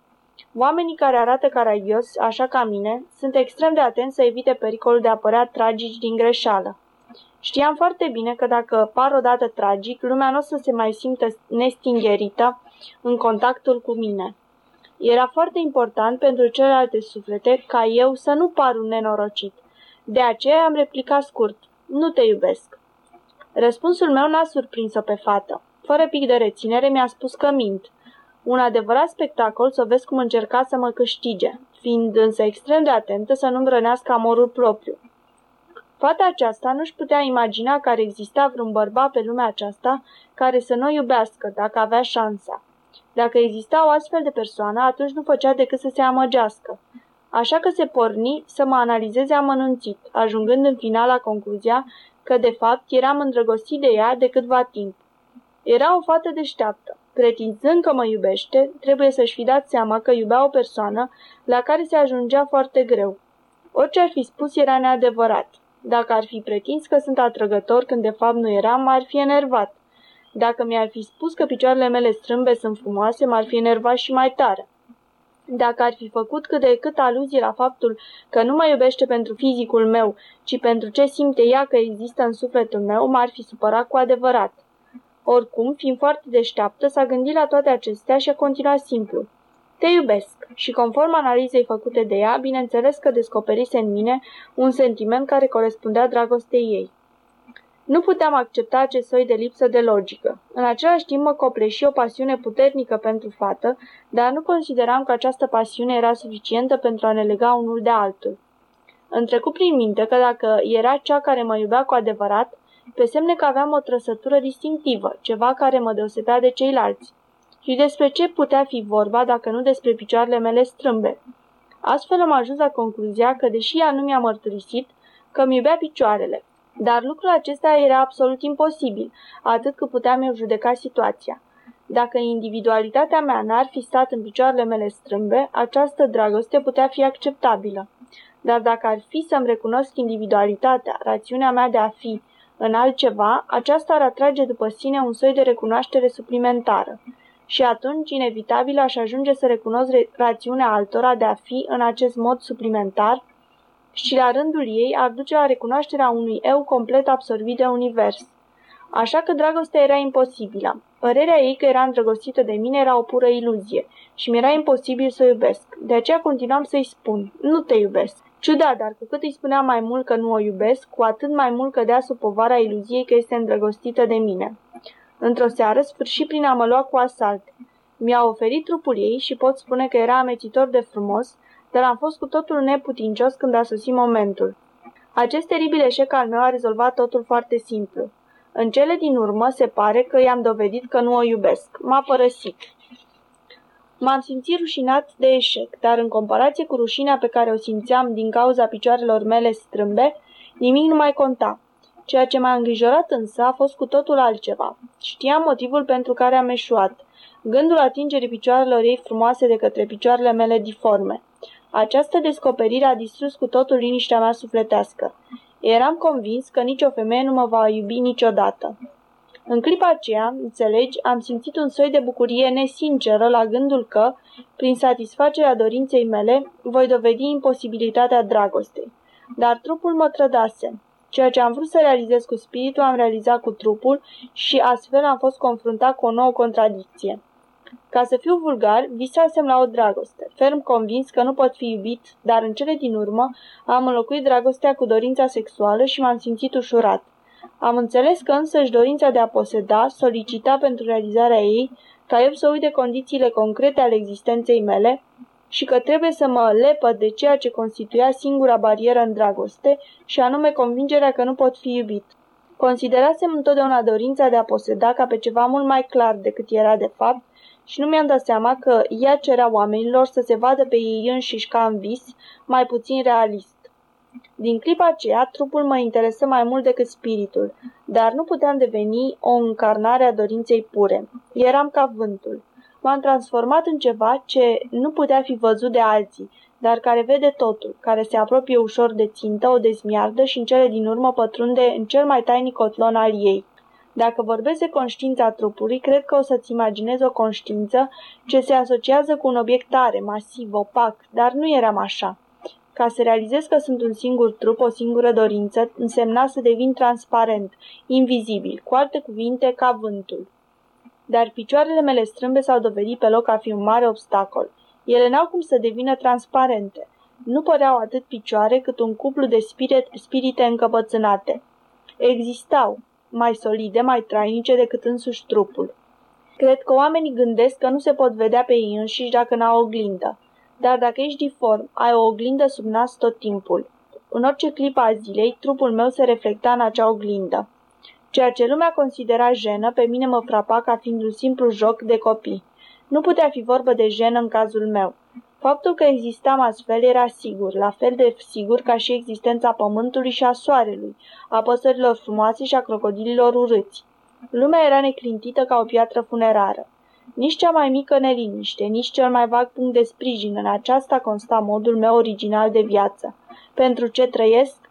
Oamenii care arată caragios, așa ca mine, sunt extrem de atenți să evite pericolul de a părea tragici din greșeală. Știam foarte bine că dacă par odată tragic, lumea nu o să se mai simtă nestingherită în contactul cu mine. Era foarte important pentru celelalte suflete ca eu să nu par un nenorocit. De aceea am replicat scurt, nu te iubesc. Răspunsul meu n-a surprins-o pe fată. Fără pic de reținere mi-a spus că mint. Un adevărat spectacol să vezi cum încerca să mă câștige, fiind însă extrem de atentă să nu-mi rănească amorul propriu. Fata aceasta nu-și putea imagina că ar exista vreun bărbat pe lumea aceasta care să nu iubească dacă avea șansa. Dacă exista o astfel de persoană, atunci nu făcea decât să se amăgească. Așa că se porni să mă analizeze amănunțit, ajungând în final la concluzia că de fapt eram îndrăgostit de ea de câtva timp. Era o fată deșteaptă. Pretinzând că mă iubește, trebuie să-și fi dat seama că iubea o persoană la care se ajungea foarte greu. Orice ar fi spus era neadevărat. Dacă ar fi pretins că sunt atrăgător când de fapt nu eram, m-ar fi enervat. Dacă mi-ar fi spus că picioarele mele strâmbe sunt frumoase, m-ar fi enervat și mai tare. Dacă ar fi făcut cât de cât aluzie la faptul că nu mă iubește pentru fizicul meu, ci pentru ce simte ea că există în sufletul meu, m-ar fi supărat cu adevărat. Oricum, fiind foarte deșteaptă, s-a gândit la toate acestea și a continuat simplu. Te iubesc și conform analizei făcute de ea, bineînțeles că descoperise în mine un sentiment care corespundea dragostei ei. Nu puteam accepta acest soi de lipsă de logică. În același timp mă copleși o pasiune puternică pentru fată, dar nu consideram că această pasiune era suficientă pentru a ne lega unul de altul. Îmi trecut prin minte că dacă era cea care mă iubea cu adevărat, pe semne că aveam o trăsătură distinctivă, ceva care mă deosebea de ceilalți. Și despre ce putea fi vorba dacă nu despre picioarele mele strâmbe? Astfel am ajuns la concluzia că, deși ea nu mi-a mărturisit că mi iubea picioarele, dar lucrul acesta era absolut imposibil, atât cât puteam eu judeca situația. Dacă individualitatea mea n-ar fi stat în picioarele mele strâmbe, această dragoste putea fi acceptabilă. Dar dacă ar fi să-mi recunosc individualitatea, rațiunea mea de a fi, în altceva, aceasta ar atrage după sine un soi de recunoaștere suplimentară. Și atunci, inevitabil, aș ajunge să recunosc rațiunea altora de a fi în acest mod suplimentar și la rândul ei ar duce la recunoașterea unui eu complet absorbit de univers. Așa că dragostea era imposibilă. Părerea ei că era îndrăgostită de mine era o pură iluzie și mi-era imposibil să o iubesc. De aceea continuam să-i spun, nu te iubesc. Ciudat, dar cu cât îi spuneam mai mult că nu o iubesc, cu atât mai mult cădea sub povara iluziei că este îndrăgostită de mine. Într-o seară, sfârșit prin a mă lua cu asalt. Mi-a oferit trupul ei și pot spune că era amețitor de frumos, dar am fost cu totul neputincios când a sosit momentul. Acest teribil eșec al meu a rezolvat totul foarte simplu. În cele din urmă se pare că i-am dovedit că nu o iubesc. M-a părăsit. M-am simțit rușinat de eșec, dar în comparație cu rușinea pe care o simțeam din cauza picioarelor mele strâmbe, nimic nu mai conta. Ceea ce m-a îngrijorat însă a fost cu totul altceva. Știam motivul pentru care am eșuat. Gândul atingerii picioarelor ei frumoase de către picioarele mele diforme. Această descoperire a distrus cu totul liniștea mea sufletească. Eram convins că nicio femeie nu mă va iubi niciodată. În clipa aceea, înțelegi, am simțit un soi de bucurie nesinceră la gândul că, prin satisfacerea dorinței mele, voi dovedi imposibilitatea dragostei. Dar trupul mă trădase. Ceea ce am vrut să realizez cu spiritul am realizat cu trupul și astfel am fost confruntat cu o nouă contradicție. Ca să fiu vulgar, visasem la o dragoste, ferm convins că nu pot fi iubit, dar în cele din urmă am înlocuit dragostea cu dorința sexuală și m-am simțit ușurat. Am înțeles că însăși dorința de a poseda solicita pentru realizarea ei ca eu să uit de condițiile concrete ale existenței mele și că trebuie să mă lepă de ceea ce constituia singura barieră în dragoste și anume convingerea că nu pot fi iubit. Considerasem întotdeauna dorința de a poseda ca pe ceva mult mai clar decât era de fapt și nu mi-am dat seama că ea cerea oamenilor să se vadă pe ei înșiși ca în vis, mai puțin realist. Din clipa aceea, trupul mă interesă mai mult decât spiritul, dar nu puteam deveni o încarnare a dorinței pure. Eram ca vântul. M-am transformat în ceva ce nu putea fi văzut de alții, dar care vede totul, care se apropie ușor de țintă, o dezmiardă și în cele din urmă pătrunde în cel mai tainic cotlon al ei. Dacă vorbesc de conștiința trupului, cred că o să-ți imaginezi o conștiință ce se asociază cu un obiect tare, masiv, opac, dar nu eram așa. Ca să realizez că sunt un singur trup, o singură dorință, însemna să devin transparent, invizibil, cu alte cuvinte, ca vântul. Dar picioarele mele strâmbe s-au dovedit pe loc a fi un mare obstacol. Ele n-au cum să devină transparente. Nu păreau atât picioare cât un cuplu de spirit, spirite încăpățânate. Existau, mai solide, mai trainice decât însuși trupul. Cred că oamenii gândesc că nu se pot vedea pe ei înșiși dacă n-au oglindă. Dar dacă ești diform, ai o oglindă sub nas tot timpul. În orice clipă a zilei, trupul meu se reflecta în acea oglindă. Ceea ce lumea considera jenă, pe mine mă frapa ca fiind un simplu joc de copii. Nu putea fi vorbă de jenă în cazul meu. Faptul că existam astfel era sigur, la fel de sigur ca și existența pământului și a soarelui, a păsărilor frumoase și a crocodililor urâți. Lumea era neclintită ca o piatră funerară. Nici cea mai mică neliniște, nici cel mai vag punct de sprijin în aceasta consta modul meu original de viață. Pentru ce trăiesc?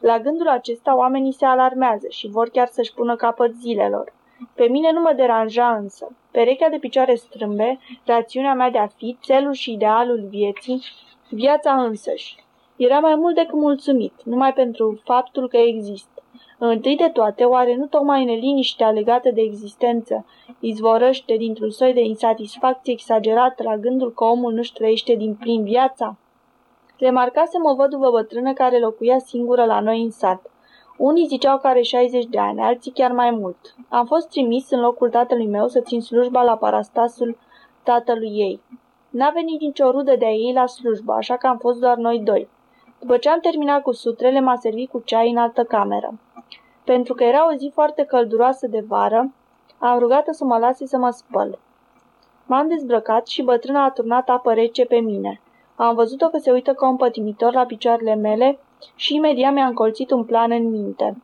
La gândul acesta oamenii se alarmează și vor chiar să-și pună capăt zilelor. Pe mine nu mă deranja însă. Perechea de picioare strâmbe, rațiunea mea de a fi, țelul și idealul vieții, viața însăși. Era mai mult decât mulțumit, numai pentru faptul că există. Întâi de toate, oare nu tocmai neliniștea legată de existență izvorăște dintr-un soi de insatisfacție exagerată la gândul că omul nu-și trăiește din plin viața? Remarcasem o văduvă bătrână care locuia singură la noi în sat. Unii ziceau că are 60 de ani, alții chiar mai mult. Am fost trimis în locul tatălui meu să țin slujba la parastasul tatălui ei. N-a venit nicio rudă de-a ei la slujbă, așa că am fost doar noi doi. După ce am terminat cu sutrele, m-a servit cu ceai în altă cameră. Pentru că era o zi foarte călduroasă de vară, am rugat să mă lase să mă spăl. M-am dezbrăcat și bătrâna a turnat apă rece pe mine. Am văzut-o că se uită ca un pătimitor la picioarele mele și imediat mi-a încolțit un plan în minte.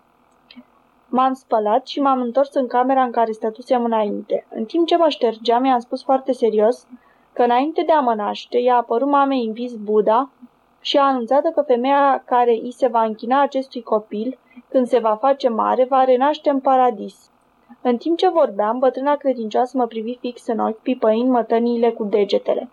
M-am spălat și m-am întors în camera în care stătusem înainte. În timp ce mă ștergeam, mi-am spus foarte serios că înainte de a mă naște, i-a apărut mamei în vis Buddha și a anunțat că femeia care îi se va închina acestui copil, când se va face mare, va renaște în paradis. În timp ce vorbeam, bătrâna credincioasă mă privi fix în ochi, pipăind mătăniile cu degetele.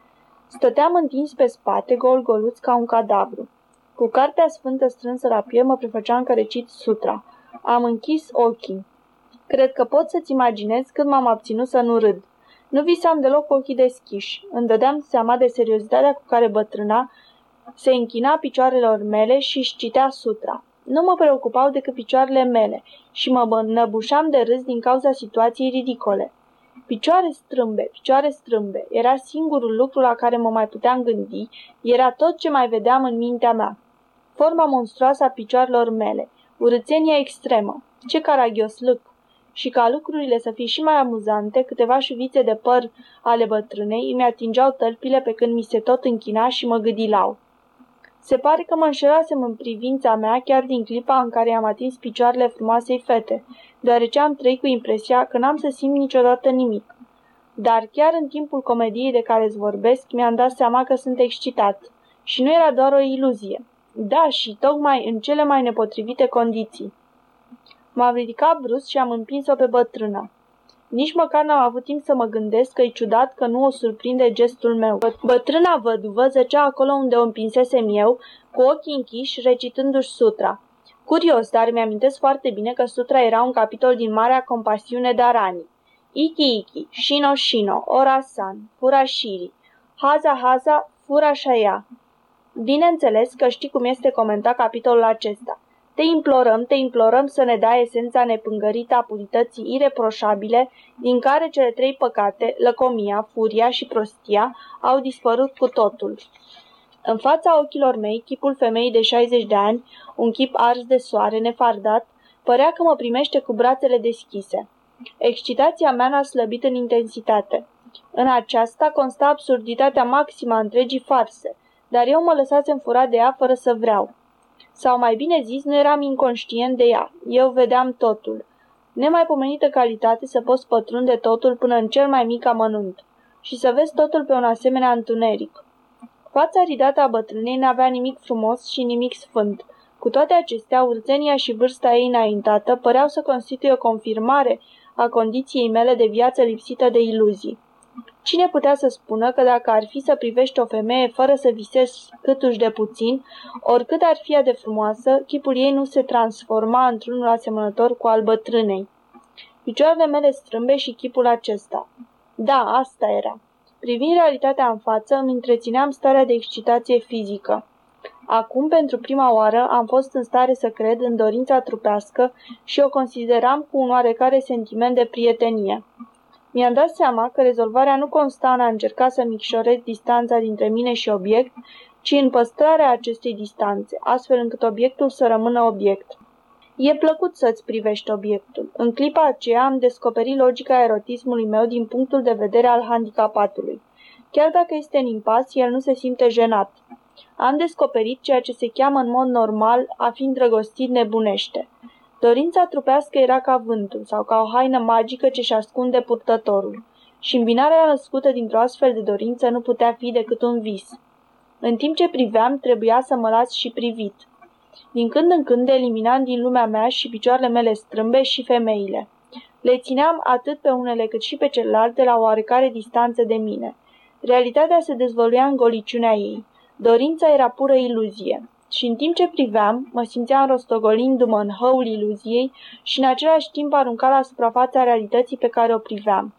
Stăteam întins pe spate, gol-goluț ca un cadavru. Cu cartea sfântă strânsă la piept mă prefăceam că recit sutra. Am închis ochii. Cred că pot să-ți imaginezi cât m-am abținut să nu râd. Nu visam deloc ochii deschiși. Îmi dădeam seama de seriozitatea cu care bătrâna se închina picioarelor mele și își citea sutra. Nu mă preocupau decât picioarele mele și mă năbușam de râs din cauza situației ridicole. Picioare strâmbe, picioare strâmbe, era singurul lucru la care mă mai puteam gândi, era tot ce mai vedeam în mintea mea. Forma monstruoasă a picioarelor mele, urățenia extremă, ce caragios lâc. Și ca lucrurile să fie și mai amuzante, câteva șuvițe de păr ale bătrânei îmi atingeau tălpile pe când mi se tot închina și mă gâdilau. Se pare că mă înșelasem în privința mea chiar din clipa în care am atins picioarele frumoasei fete, deoarece am trăit cu impresia că n-am să simt niciodată nimic. Dar chiar în timpul comediei de care îți vorbesc, mi-am dat seama că sunt excitat. Și nu era doar o iluzie. Da, și tocmai în cele mai nepotrivite condiții. M-am ridicat brusc și am împins-o pe bătrână. Nici măcar n-am avut timp să mă gândesc că e ciudat că nu o surprinde gestul meu. Bătrâna văduvă zăcea acolo unde o împinsesem eu, cu ochii închiși, recitându-și sutra. Curios, dar mi-amintesc foarte bine că sutra era un capitol din Marea Compasiune Darani. Iki Iki, Shino Shino, Orasan, Furashiri, Haza Haza, Furashaya. Bineînțeles că știi cum este comentat capitolul acesta. Te implorăm, te implorăm să ne dai esența nepângărită a purității ireproșabile, din care cele trei păcate, lăcomia, furia și prostia, au dispărut cu totul. În fața ochilor mei, chipul femeii de 60 de ani, un chip ars de soare, nefardat, părea că mă primește cu brațele deschise. Excitația mea n-a slăbit în intensitate. În aceasta consta absurditatea maximă a întregii farse, dar eu mă lăsasem furat de ea fără să vreau. Sau mai bine zis, nu eram inconștient de ea. Eu vedeam totul. Nemaipomenită calitate să poți pătrunde totul până în cel mai mic amănunt și să vezi totul pe un asemenea întuneric. Fața ridată a bătrânei n-avea nimic frumos și nimic sfânt. Cu toate acestea, urțenia și vârsta ei înaintată păreau să constituie o confirmare a condiției mele de viață lipsită de iluzii. Cine putea să spună că dacă ar fi să privești o femeie fără să visezi câtuși de puțin, oricât ar fi de frumoasă, chipul ei nu se transforma într-unul asemănător cu al bătrânei. Picioarele mele strâmbe și chipul acesta. Da, asta era. Privind realitatea în față, îmi întrețineam starea de excitație fizică. Acum, pentru prima oară, am fost în stare să cred în dorința trupească și o consideram cu un oarecare sentiment de prietenie. Mi-am dat seama că rezolvarea nu consta în a încerca să micșorez distanța dintre mine și obiect, ci în păstrarea acestei distanțe, astfel încât obiectul să rămână obiect. E plăcut să-ți privești obiectul. În clipa aceea am descoperit logica erotismului meu din punctul de vedere al handicapatului. Chiar dacă este în impas, el nu se simte jenat. Am descoperit ceea ce se cheamă în mod normal a fi îndrăgostit nebunește. Dorința trupească era ca vântul sau ca o haină magică ce-și ascunde purtătorul. Și îmbinarea născută dintr-o astfel de dorință nu putea fi decât un vis. În timp ce priveam, trebuia să mă las și privit. Din când în când eliminam din lumea mea și picioarele mele strâmbe și femeile. Le țineam atât pe unele cât și pe celelalte la oarecare distanță de mine. Realitatea se dezvăluia în goliciunea ei. Dorința era pură iluzie. Și în timp ce priveam, mă simțeam rostogolindu-mă în hăul iluziei și în același timp aruncat la suprafața realității pe care o priveam.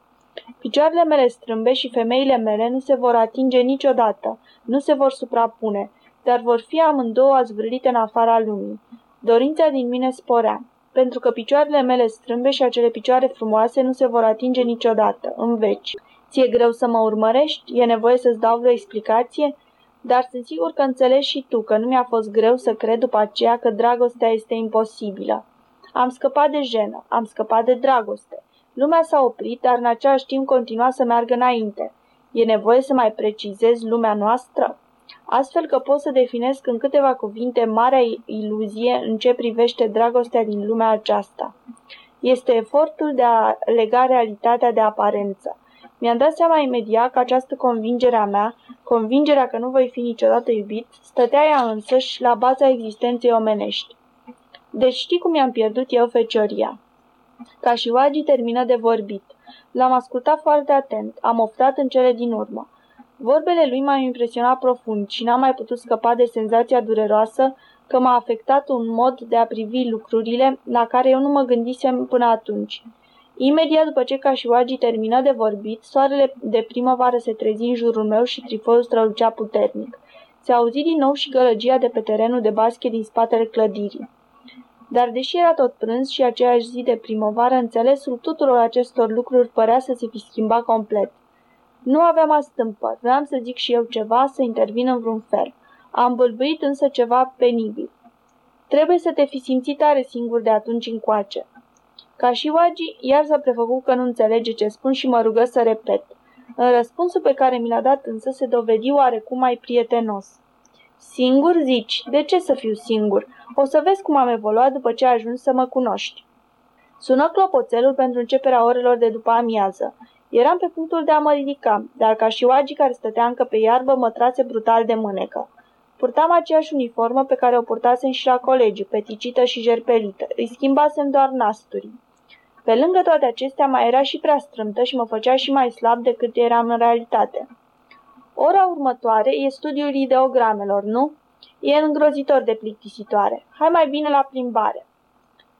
Picioarele mele strâmbe și femeile mele nu se vor atinge niciodată, nu se vor suprapune, dar vor fi amândouă azvârlite în afara lumii. Dorința din mine sporea, pentru că picioarele mele strâmbe și acele picioare frumoase nu se vor atinge niciodată, în veci. Ție greu să mă urmărești? E nevoie să-ți dau vreo explicație? Dar sunt sigur că înțelegi și tu că nu mi-a fost greu să cred după aceea că dragostea este imposibilă. Am scăpat de jenă, am scăpat de dragoste. Lumea s-a oprit, dar în același timp continua să meargă înainte. E nevoie să mai precizez lumea noastră? Astfel că pot să definesc în câteva cuvinte marea iluzie în ce privește dragostea din lumea aceasta. Este efortul de a lega realitatea de aparență. Mi-am dat seama imediat că această convingere a mea, convingerea că nu voi fi niciodată iubit, stătea ea însăși la baza existenței omenești. Deci știi cum i-am pierdut eu fecioria. Ca și Wagi termină de vorbit. L-am ascultat foarte atent, am oftat în cele din urmă. Vorbele lui m-au impresionat profund și n-am mai putut scăpa de senzația dureroasă că m-a afectat un mod de a privi lucrurile la care eu nu mă gândisem până atunci. Imediat după ce Cașiwagi termină de vorbit, soarele de primăvară se trezi în jurul meu și trifoiul strălucea puternic. Se auzi din nou și gălăgia de pe terenul de basket din spatele clădirii. Dar deși era tot prânz și aceeași zi de primăvară, înțelesul tuturor acestor lucruri părea să se fi schimbat complet. Nu aveam astâmpă, vreau să zic și eu ceva, să intervin în vreun fel. Am bâlbâit însă ceva penibil. Trebuie să te fi simțit tare singur de atunci încoace. Ca și Wagi, iar s-a prefăcut că nu înțelege ce spun și mă rugă să repet. În răspunsul pe care mi l-a dat însă se dovedi oarecum mai prietenos. Singur zici, de ce să fiu singur? O să vezi cum am evoluat după ce ai ajuns să mă cunoști. Sună clopoțelul pentru începerea orelor de după amiază. Eram pe punctul de a mă ridica, dar ca și Oagi care stătea încă pe iarbă mă trase brutal de mânecă. Purtam aceeași uniformă pe care o purtasem și la colegiu, peticită și jerpelită. Îi schimbasem doar nasturii. Pe lângă toate acestea mai era și prea strâmtă și mă făcea și mai slab decât eram în realitate. Ora următoare e studiul ideogramelor, nu? E îngrozitor de plictisitoare. Hai mai bine la plimbare.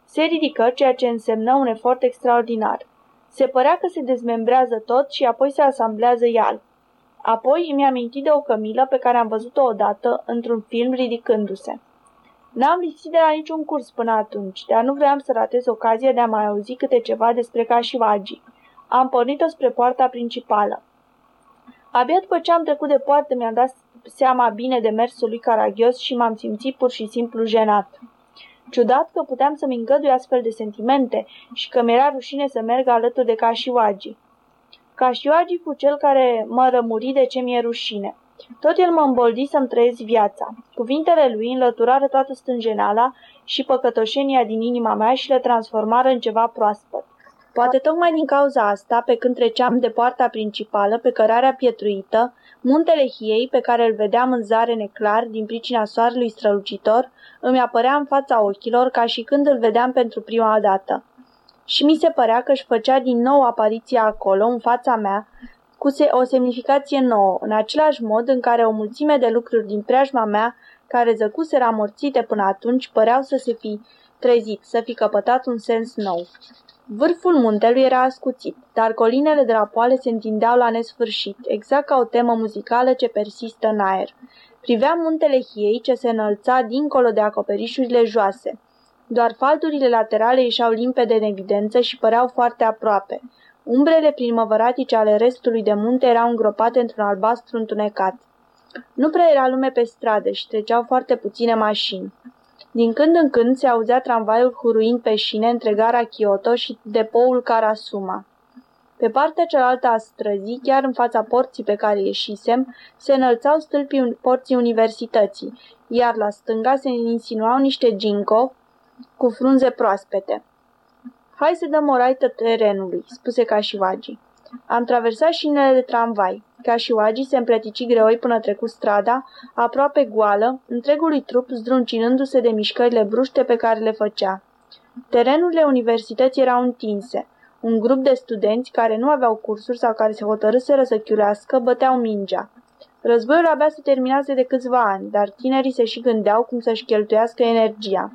Se ridică, ceea ce însemnă un efort extraordinar. Se părea că se dezmembrează tot și apoi se asamblează ial. Apoi îmi aminti de o cămilă pe care am văzut-o odată într-un film ridicându-se. N-am lipsit de la niciun curs până atunci, dar nu vreau să ratez ocazia de a mai auzi câte ceva despre Cașivagi. Am pornit-o spre poarta principală. Abia după ce am trecut de poartă mi-am dat seama bine de mersul lui caragios și m-am simțit pur și simplu jenat. Ciudat că puteam să-mi îngădui astfel de sentimente și că mi-era rușine să merg alături de Cașiwagi. Cașiwagi fu cel care mă rămuri de ce mi-e rușine. Tot el mă îmboldi să-mi trăiesc viața. Cuvintele lui înlăturară toată stânjenala și păcătoșenia din inima mea și le transformară în ceva proaspăt. Poate tocmai din cauza asta, pe când treceam de poarta principală, pe cărarea pietruită, muntele Hiei, pe care îl vedeam în zare neclar din pricina soarelui strălucitor, îmi apărea în fața ochilor ca și când îl vedeam pentru prima dată. Și mi se părea că își făcea din nou apariția acolo, în fața mea, cu o semnificație nouă, în același mod în care o mulțime de lucruri din preajma mea, care zăcuseră amorțite până atunci, păreau să se fi trezit, să fi căpătat un sens nou. Vârful muntelui era ascuțit, dar colinele drapoale se întindeau la nesfârșit, exact ca o temă muzicală ce persistă în aer. Priveam muntele Hiei ce se înălța dincolo de acoperișurile joase. Doar faldurile laterale ieșeau limpede în evidență și păreau foarte aproape. Umbrele primăvăratice ale restului de munte erau îngropate într-un albastru întunecat. Nu prea era lume pe stradă și treceau foarte puține mașini. Din când în când se auzea tramvaiul huruind pe șine între gara Kyoto și depoul Karasuma. Pe partea cealaltă a străzii, chiar în fața porții pe care ieșisem, se înălțau stâlpii porții universității, iar la stânga se insinuau niște ginco cu frunze proaspete. Hai să dăm o raită terenului, spuse Cașivagi. Am traversat șinele de tramvai. Cașivagi se împletici greoi până trecu strada, aproape goală, întregului trup zdruncinându-se de mișcările bruște pe care le făcea. Terenurile universității erau întinse. Un grup de studenți care nu aveau cursuri sau care se hotărâseră să chiulească băteau mingea. Războiul abia se terminase de câțiva ani, dar tinerii se și gândeau cum să-și cheltuiască energia.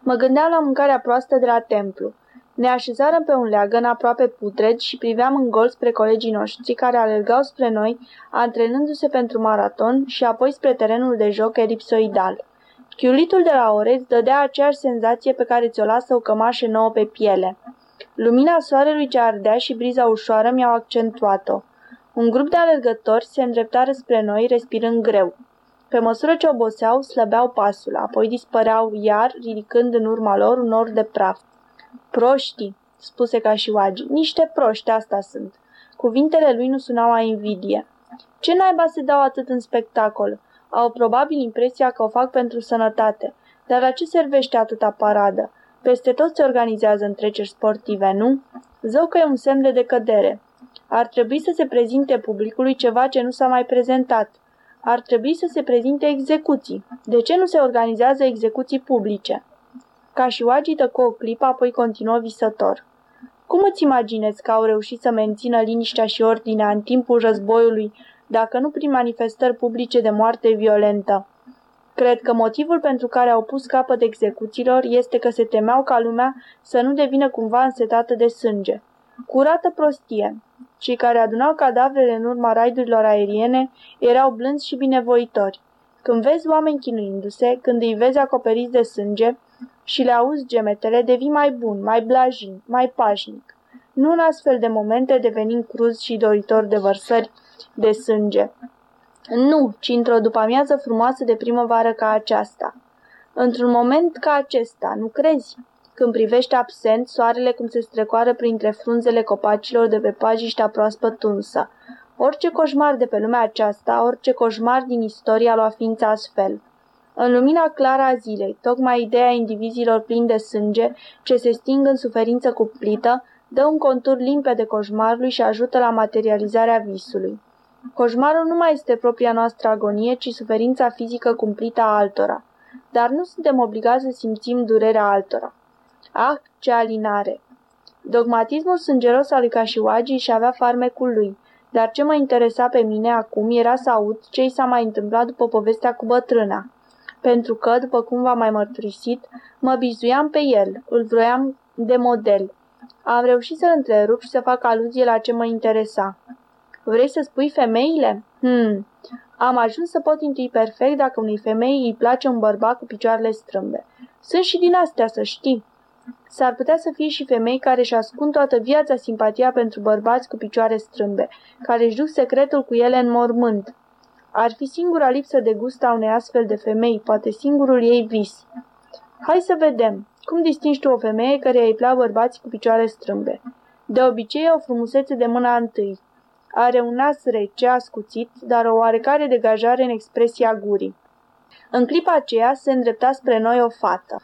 Mă gândeam la mâncarea proastă de la templu. Ne așezarăm pe un leagăn aproape putred și priveam în gol spre colegii noștri care alergau spre noi, antrenându-se pentru maraton și apoi spre terenul de joc elipsoidal. Chiulitul de la Oreț dădea aceeași senzație pe care ți-o lasă o cămașă nouă pe piele. Lumina soarelui ce ardea și briza ușoară mi-au accentuat-o. Un grup de alergători se îndreptară spre noi, respirând greu. Pe măsură ce oboseau, slăbeau pasul, apoi dispăreau iar, ridicând în urma lor un nor de praf. Proștii, spuse ca și Wagi, niște proști, asta sunt. Cuvintele lui nu sunau a invidie. Ce naiba se dau atât în spectacol? Au probabil impresia că o fac pentru sănătate. Dar la ce servește atâta paradă? Peste tot se organizează întreceri sportive, nu? Zău că e un semn de decădere. Ar trebui să se prezinte publicului ceva ce nu s-a mai prezentat. Ar trebui să se prezinte execuții. De ce nu se organizează execuții publice? Ca și Wagi tăcu o clipă, apoi continuă visător. Cum îți imaginezi că au reușit să mențină liniștea și ordinea în timpul războiului, dacă nu prin manifestări publice de moarte violentă? Cred că motivul pentru care au pus capăt execuțiilor este că se temeau ca lumea să nu devină cumva însetată de sânge. Curată prostie. Cei care adunau cadavrele în urma raidurilor aeriene erau blânzi și binevoitori. Când vezi oameni chinuindu-se, când îi vezi acoperiți de sânge și le auzi gemetele, devii mai bun, mai blajin, mai pașnic. Nu în astfel de momente devenim cruz și doritor de vărsări de sânge. Nu, ci într-o după-amiază frumoasă de primăvară ca aceasta. Într-un moment ca acesta, nu crezi? Când privești absent soarele cum se strecoară printre frunzele copacilor de pe pajiștea proaspăt tunsă. Orice coșmar de pe lumea aceasta, orice coșmar din istoria lua ființa astfel. În lumina clară a zilei, tocmai ideea indivizilor plini de sânge, ce se sting în suferință cumplită, dă un contur limpede coșmarului și ajută la materializarea visului. Coșmarul nu mai este propria noastră agonie, ci suferința fizică cumplită a altora. Dar nu suntem obligați să simțim durerea altora. Ah, ce alinare! Dogmatismul sângeros al lui Cașiwagi și avea farmecul lui, dar ce mă interesa pe mine acum era să aud ce i s-a mai întâmplat după povestea cu bătrâna. Pentru că, după cum v-am mai mărturisit, mă bizuiam pe el, îl vroiam de model. Am reușit să-l întrerup și să fac aluzie la ce mă interesa. Vrei să spui femeile? Hmm. Am ajuns să pot intui perfect dacă unei femei îi place un bărbat cu picioarele strâmbe. Sunt și din astea, să știi. S-ar putea să fie și femei care își ascund toată viața simpatia pentru bărbați cu picioare strâmbe, care își duc secretul cu ele în mormânt. Ar fi singura lipsă de gust a unei astfel de femei, poate singurul ei vis. Hai să vedem. Cum distingi tu o femeie care îi plac bărbații cu picioare strâmbe? De obicei o frumusețe de mâna întâi. Are un nas rece, ascuțit, dar o oarecare degajare în expresia gurii. În clipa aceea se îndrepta spre noi o fată.